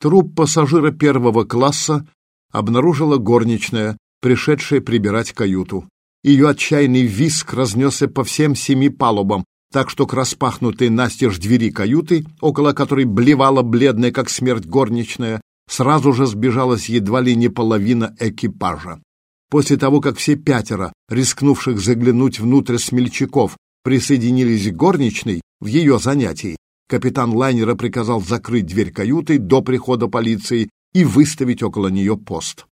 Труп пассажира первого класса обнаружила горничная, пришедшая прибирать каюту. Ее отчаянный виск разнесся по всем семи палубам, так что к распахнутой настежь двери каюты, около которой блевала бледная, как смерть горничная, сразу же сбежалась едва ли не половина экипажа. После того, как все пятеро, рискнувших заглянуть внутрь смельчаков, присоединились к горничной в ее занятии, капитан лайнера приказал закрыть дверь каюты до прихода полиции и выставить около нее пост.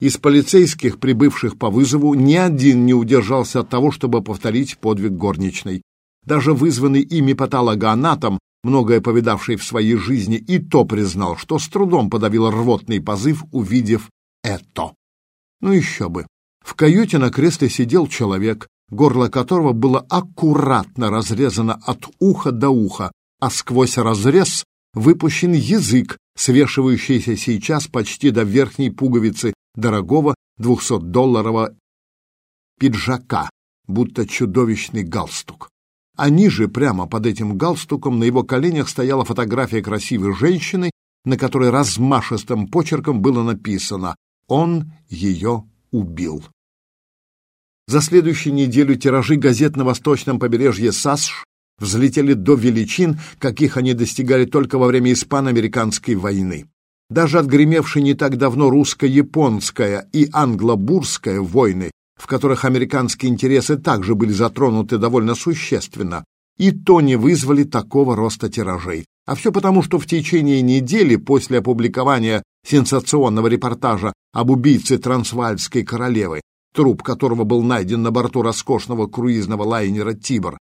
Из полицейских, прибывших по вызову, ни один не удержался от того, чтобы повторить подвиг горничной. Даже вызванный ими патологоанатом, многое повидавший в своей жизни, и то признал, что с трудом подавил рвотный позыв, увидев это. Ну еще бы. В каюте на кресле сидел человек, горло которого было аккуратно разрезано от уха до уха, а сквозь разрез выпущен язык, свешивающийся сейчас почти до верхней пуговицы дорогого двухсотдолларового пиджака, будто чудовищный галстук. А ниже, прямо под этим галстуком, на его коленях стояла фотография красивой женщины, на которой размашистым почерком было написано «Он ее убил». За следующую неделю тиражи газет на восточном побережье САСШ взлетели до величин, каких они достигали только во время испано-американской войны. Даже отгремевшие не так давно русско-японская и англо-бурская войны, в которых американские интересы также были затронуты довольно существенно, и то не вызвали такого роста тиражей. А все потому, что в течение недели после опубликования сенсационного репортажа об убийце Трансвальской королевы, труп которого был найден на борту роскошного круизного лайнера «Тибр»,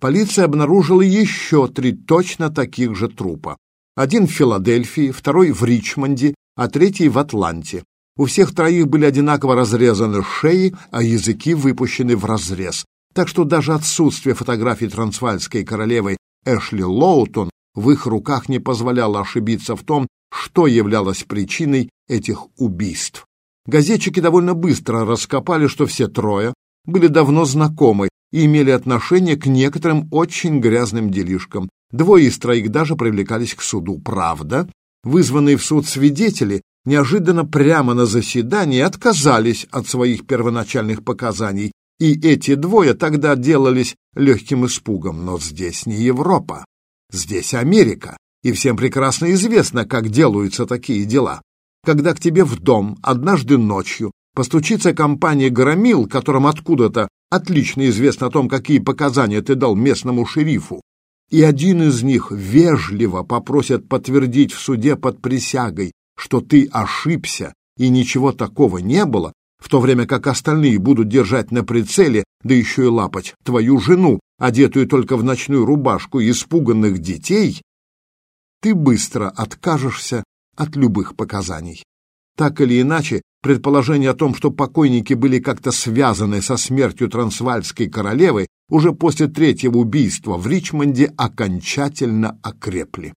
полиция обнаружила еще три точно таких же трупа. Один в Филадельфии, второй в Ричмонде, а третий в Атланте. У всех троих были одинаково разрезаны шеи, а языки выпущены в разрез. Так что даже отсутствие фотографий трансвальской королевы Эшли Лоутон в их руках не позволяло ошибиться в том, что являлось причиной этих убийств. Газетчики довольно быстро раскопали, что все трое были давно знакомы и имели отношение к некоторым очень грязным делишкам, Двое из троих даже привлекались к суду. Правда, вызванные в суд свидетели неожиданно прямо на заседании отказались от своих первоначальных показаний, и эти двое тогда делались легким испугом. Но здесь не Европа, здесь Америка, и всем прекрасно известно, как делаются такие дела. Когда к тебе в дом однажды ночью постучится компания «Громил», которым откуда-то отлично известно о том, какие показания ты дал местному шерифу, и один из них вежливо попросит подтвердить в суде под присягой, что ты ошибся и ничего такого не было, в то время как остальные будут держать на прицеле, да еще и лапать твою жену, одетую только в ночную рубашку испуганных детей, ты быстро откажешься от любых показаний. Так или иначе, предположение о том, что покойники были как-то связаны со смертью трансвальской королевы, уже после третьего убийства в Ричмонде окончательно окрепли,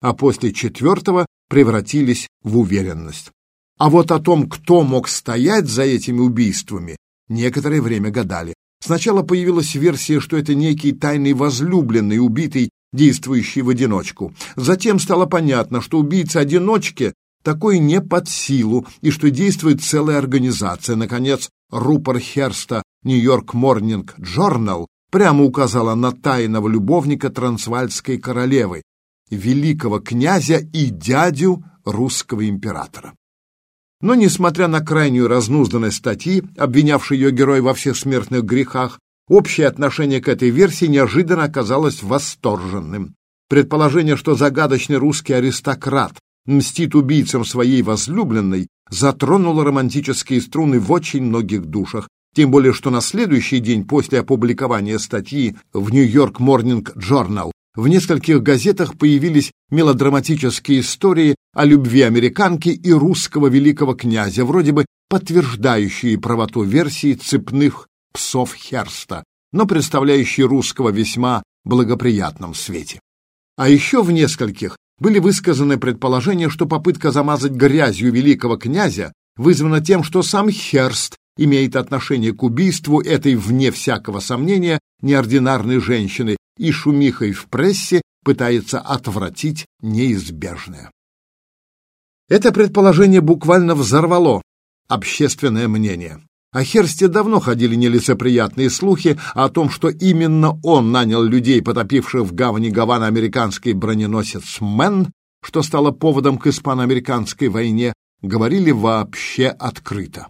а после четвертого превратились в уверенность. А вот о том, кто мог стоять за этими убийствами, некоторое время гадали. Сначала появилась версия, что это некий тайный возлюбленный, убитый, действующий в одиночку. Затем стало понятно, что убийца-одиночки такое не под силу, и что действует целая организация. Наконец, рупор Херста «Нью-Йорк Морнинг Джорнал» прямо указала на тайного любовника трансвальской королевы, великого князя и дядю русского императора. Но, несмотря на крайнюю разнузданность статьи, обвинявшей ее герой во всех смертных грехах, общее отношение к этой версии неожиданно оказалось восторженным. Предположение, что загадочный русский аристократ мстит убийцам своей возлюбленной, затронуло романтические струны в очень многих душах, тем более что на следующий день после опубликования статьи в Нью-Йорк Morning Journal в нескольких газетах появились мелодраматические истории о любви американки и русского великого князя, вроде бы подтверждающие правоту версии цепных псов Херста, но представляющие русского весьма благоприятном свете. А еще в нескольких были высказаны предположения, что попытка замазать грязью великого князя вызвана тем, что сам Херст имеет отношение к убийству этой, вне всякого сомнения, неординарной женщины и шумихой в прессе пытается отвратить неизбежное. Это предположение буквально взорвало общественное мнение. О Херсте давно ходили нелицеприятные слухи о том, что именно он нанял людей, потопивших в гавани Гавана американский броненосец «Мэн», что стало поводом к испано-американской войне, говорили вообще открыто.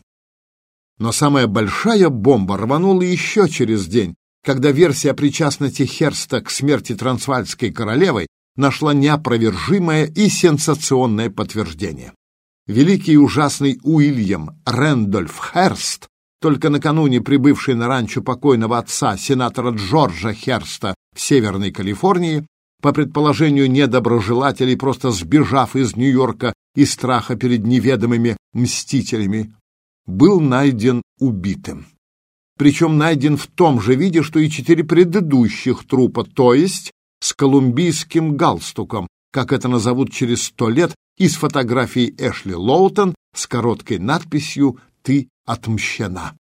Но самая большая бомба рванула еще через день, когда версия о причастности Херста к смерти Трансвальской королевы нашла неопровержимое и сенсационное подтверждение. Великий и ужасный Уильям Рэндольф Херст только накануне прибывший на ранчо покойного отца, сенатора Джорджа Херста в Северной Калифорнии, по предположению недоброжелателей, просто сбежав из Нью-Йорка из страха перед неведомыми мстителями, был найден убитым. Причем найден в том же виде, что и четыре предыдущих трупа, то есть с колумбийским галстуком, как это назовут через сто лет, из фотографии Эшли Лоутон с короткой надписью «Ты отмщена.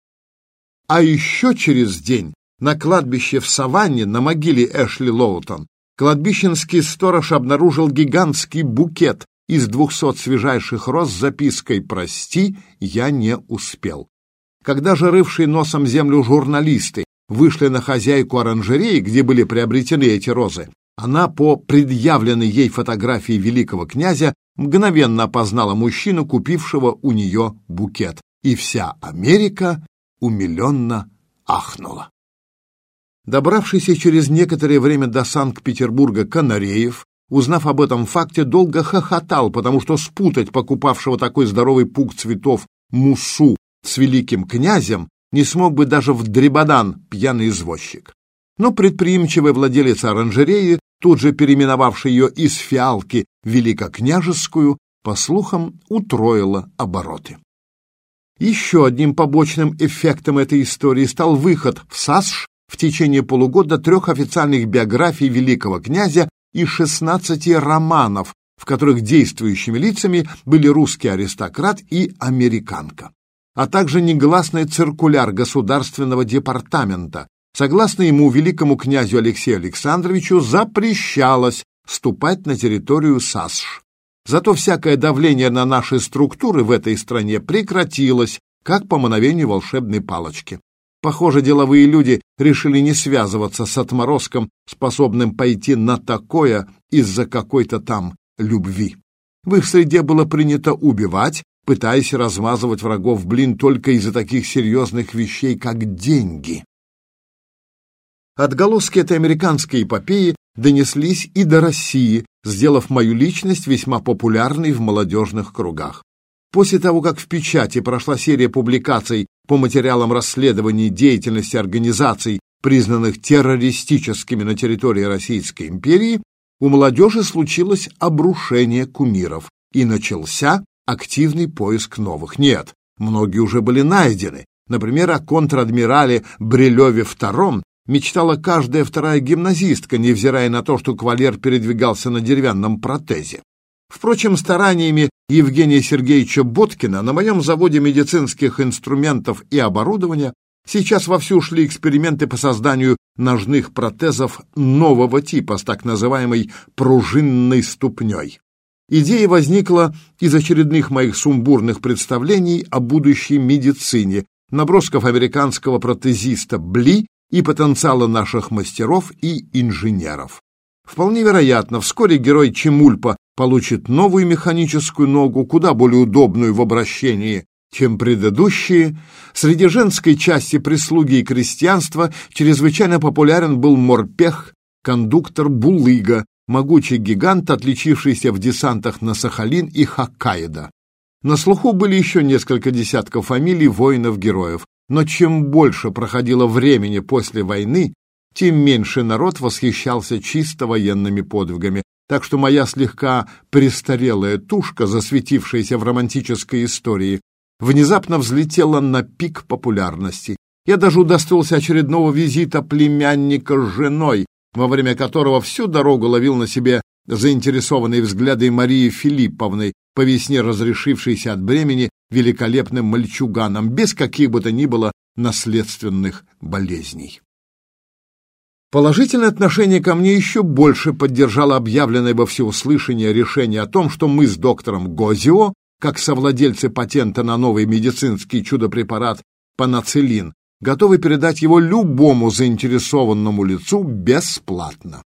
А еще через день на кладбище в Саванне на могиле Эшли Лоутон кладбищенский сторож обнаружил гигантский букет из двухсот свежайших роз с запиской «Прости, я не успел». Когда же рывшие носом землю журналисты вышли на хозяйку оранжереи, где были приобретены эти розы, она по предъявленной ей фотографии великого князя мгновенно опознала мужчину, купившего у нее букет и вся Америка умиленно ахнула. Добравшийся через некоторое время до Санкт-Петербурга Канареев, узнав об этом факте, долго хохотал, потому что спутать покупавшего такой здоровый пук цветов мусу с великим князем не смог бы даже в дребодан пьяный извозчик. Но предприимчивый владелец оранжереи, тут же переименовавший ее из фиалки в великокняжескую, по слухам, утроила обороты. Еще одним побочным эффектом этой истории стал выход в САСШ в течение полугода трех официальных биографий великого князя и 16 романов, в которых действующими лицами были русский аристократ и американка, а также негласный циркуляр Государственного департамента. Согласно ему, великому князю Алексею Александровичу запрещалось ступать на территорию САСШ. Зато всякое давление на наши структуры в этой стране прекратилось, как по мановению волшебной палочки. Похоже, деловые люди решили не связываться с отморозком, способным пойти на такое из-за какой-то там любви. В их среде было принято убивать, пытаясь размазывать врагов блин только из-за таких серьезных вещей, как деньги. Отголоски этой американской эпопеи донеслись и до России, сделав мою личность весьма популярной в молодежных кругах. После того, как в печати прошла серия публикаций по материалам расследований деятельности организаций, признанных террористическими на территории Российской империи, у молодежи случилось обрушение кумиров, и начался активный поиск новых. Нет, многие уже были найдены. Например, о контр-адмирале Брилеве II мечтала каждая вторая гимназистка, невзирая на то, что кавалер передвигался на деревянном протезе. Впрочем, стараниями Евгения Сергеевича Боткина на моем заводе медицинских инструментов и оборудования сейчас вовсю шли эксперименты по созданию ножных протезов нового типа с так называемой пружинной ступней. Идея возникла из очередных моих сумбурных представлений о будущей медицине, набросков американского протезиста Бли и потенциала наших мастеров и инженеров. Вполне вероятно, вскоре герой Чемульпа получит новую механическую ногу, куда более удобную в обращении, чем предыдущие. Среди женской части прислуги и крестьянства чрезвычайно популярен был морпех, кондуктор Булыга, могучий гигант, отличившийся в десантах на Сахалин и Хоккайдо. На слуху были еще несколько десятков фамилий воинов-героев, но чем больше проходило времени после войны, тем меньше народ восхищался чисто военными подвигами, так что моя слегка престарелая тушка, засветившаяся в романтической истории, внезапно взлетела на пик популярности. Я даже удостоился очередного визита племянника с женой, во время которого всю дорогу ловил на себе заинтересованные взгляды Марии Филипповны, по весне разрешившейся от бремени великолепным мальчуганом, без каких бы то ни было наследственных болезней. Положительное отношение ко мне еще больше поддержало объявленное во всеуслышание решение о том, что мы с доктором Гозио, как совладельцы патента на новый медицинский чудо-препарат панацелин, готовы передать его любому заинтересованному лицу бесплатно.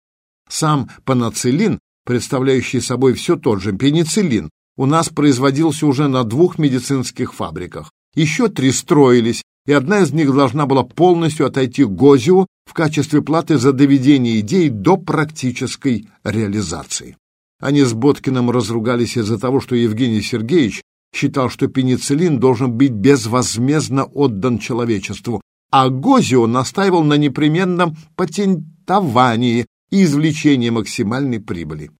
Сам панацелин, представляющий собой все тот же пенициллин, у нас производился уже на двух медицинских фабриках. Еще три строились, и одна из них должна была полностью отойти Гозио в качестве платы за доведение идей до практической реализации. Они с Боткиным разругались из-за того, что Евгений Сергеевич считал, что пенициллин должен быть безвозмездно отдан человечеству, а Гозио настаивал на непременном патентовании и извлечении максимальной прибыли.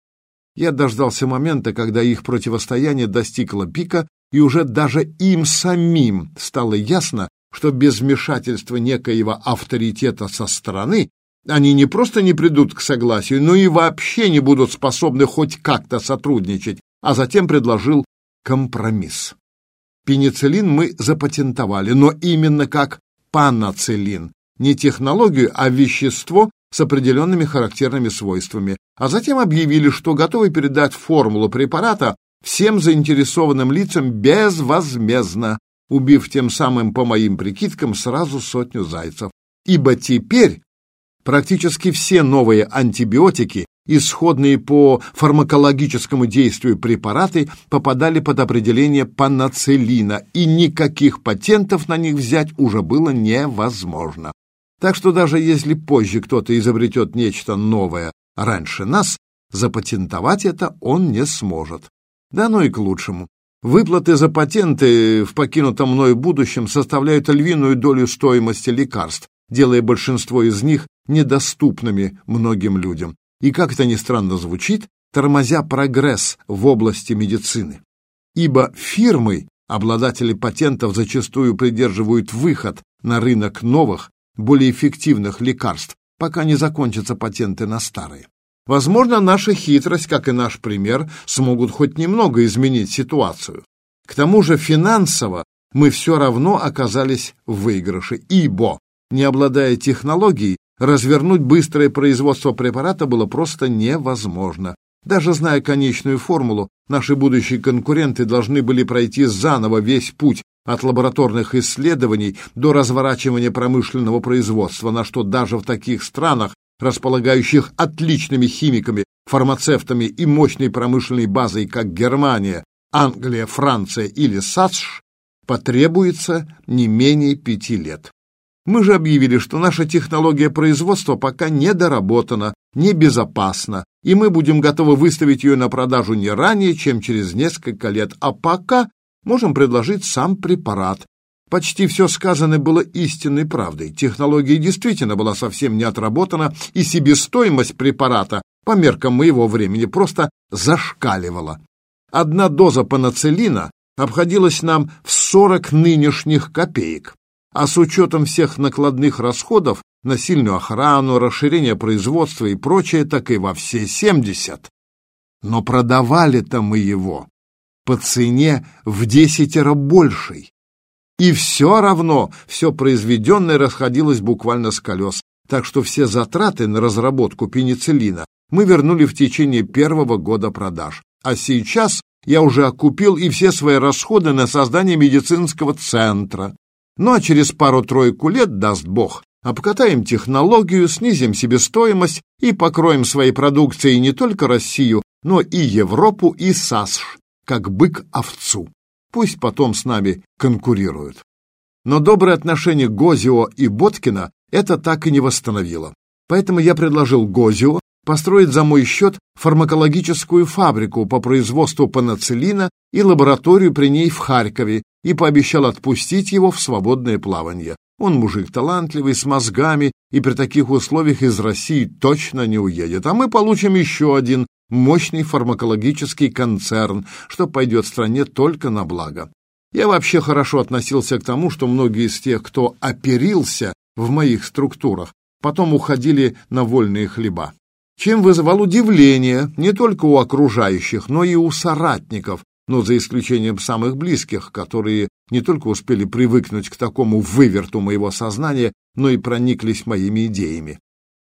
Я дождался момента, когда их противостояние достигло пика, и уже даже им самим стало ясно, что без вмешательства некоего авторитета со стороны они не просто не придут к согласию, но и вообще не будут способны хоть как-то сотрудничать, а затем предложил компромисс. Пенициллин мы запатентовали, но именно как панацелин, не технологию, а вещество с определенными характерными свойствами, а затем объявили, что готовы передать формулу препарата всем заинтересованным лицам безвозмездно, убив тем самым, по моим прикидкам, сразу сотню зайцев. Ибо теперь практически все новые антибиотики, исходные по фармакологическому действию препараты, попадали под определение панацелина, и никаких патентов на них взять уже было невозможно. Так что даже если позже кто-то изобретет нечто новое раньше нас, запатентовать это он не сможет. Да ну и к лучшему. Выплаты за патенты в покинутом мною будущем составляют львиную долю стоимости лекарств, делая большинство из них недоступными многим людям. И, как это ни странно звучит, тормозя прогресс в области медицины. Ибо фирмы, обладатели патентов зачастую придерживают выход на рынок новых, более эффективных лекарств, пока не закончатся патенты на старые. Возможно, наша хитрость, как и наш пример, смогут хоть немного изменить ситуацию. К тому же финансово мы все равно оказались в выигрыше, ибо, не обладая технологией, развернуть быстрое производство препарата было просто невозможно. Даже зная конечную формулу, наши будущие конкуренты должны были пройти заново весь путь от лабораторных исследований до разворачивания промышленного производства, на что даже в таких странах, располагающих отличными химиками, фармацевтами и мощной промышленной базой, как Германия, Англия, Франция или САСШ, потребуется не менее пяти лет. Мы же объявили, что наша технология производства пока не доработана, небезопасна, и мы будем готовы выставить ее на продажу не ранее, чем через несколько лет, а пока можем предложить сам препарат, Почти все сказанное было истинной правдой. Технология действительно была совсем не отработана, и себестоимость препарата по меркам моего времени просто зашкаливала. Одна доза панацелина обходилась нам в 40 нынешних копеек, а с учетом всех накладных расходов на сильную охрану, расширение производства и прочее, так и во все 70. Но продавали-то мы его по цене в десятеро большей. И все равно все произведенное расходилось буквально с колес, так что все затраты на разработку пенициллина мы вернули в течение первого года продаж. А сейчас я уже окупил и все свои расходы на создание медицинского центра. Ну а через пару-тройку лет, даст Бог, обкатаем технологию, снизим себестоимость и покроем своей продукцией не только Россию, но и Европу и САСШ, как бык овцу. Пусть потом с нами конкурируют. Но доброе отношение Гозио и Боткина это так и не восстановило. Поэтому я предложил Гозио построить за мой счет фармакологическую фабрику по производству панацелина и лабораторию при ней в Харькове и пообещал отпустить его в свободное плавание. Он мужик талантливый, с мозгами, и при таких условиях из России точно не уедет. А мы получим еще один мощный фармакологический концерн, что пойдет стране только на благо. Я вообще хорошо относился к тому, что многие из тех, кто оперился в моих структурах, потом уходили на вольные хлеба. Чем вызывал удивление не только у окружающих, но и у соратников, но за исключением самых близких, которые не только успели привыкнуть к такому выверту моего сознания, но и прониклись моими идеями.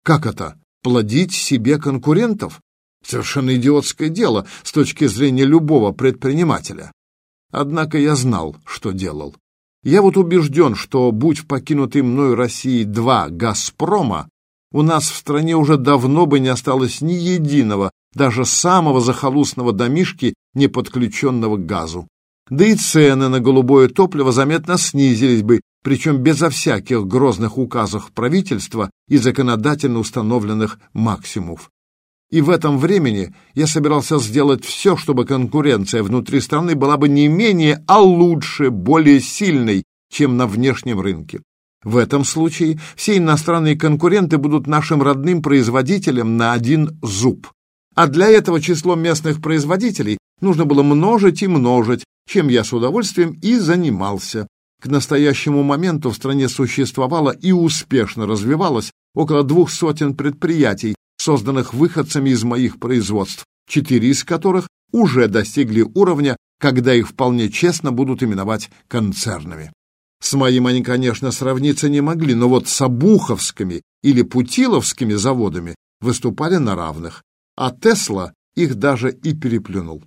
Как это? Плодить себе конкурентов? Совершенно идиотское дело с точки зрения любого предпринимателя. Однако я знал, что делал. Я вот убежден, что, будь в покинутой мною России два «Газпрома», у нас в стране уже давно бы не осталось ни единого, даже самого захолустного домишки, не подключенного к газу. Да и цены на голубое топливо заметно снизились бы, причем безо всяких грозных указов правительства и законодательно установленных максимумов. И в этом времени я собирался сделать все, чтобы конкуренция внутри страны была бы не менее, а лучше, более сильной, чем на внешнем рынке. В этом случае все иностранные конкуренты будут нашим родным производителям на один зуб. А для этого число местных производителей нужно было множить и множить, чем я с удовольствием и занимался. К настоящему моменту в стране существовало и успешно развивалось около двух сотен предприятий, созданных выходцами из моих производств, четыре из которых уже достигли уровня, когда их вполне честно будут именовать концернами. С моим они, конечно, сравниться не могли, но вот с Обуховскими или Путиловскими заводами выступали на равных, а Тесла их даже и переплюнул.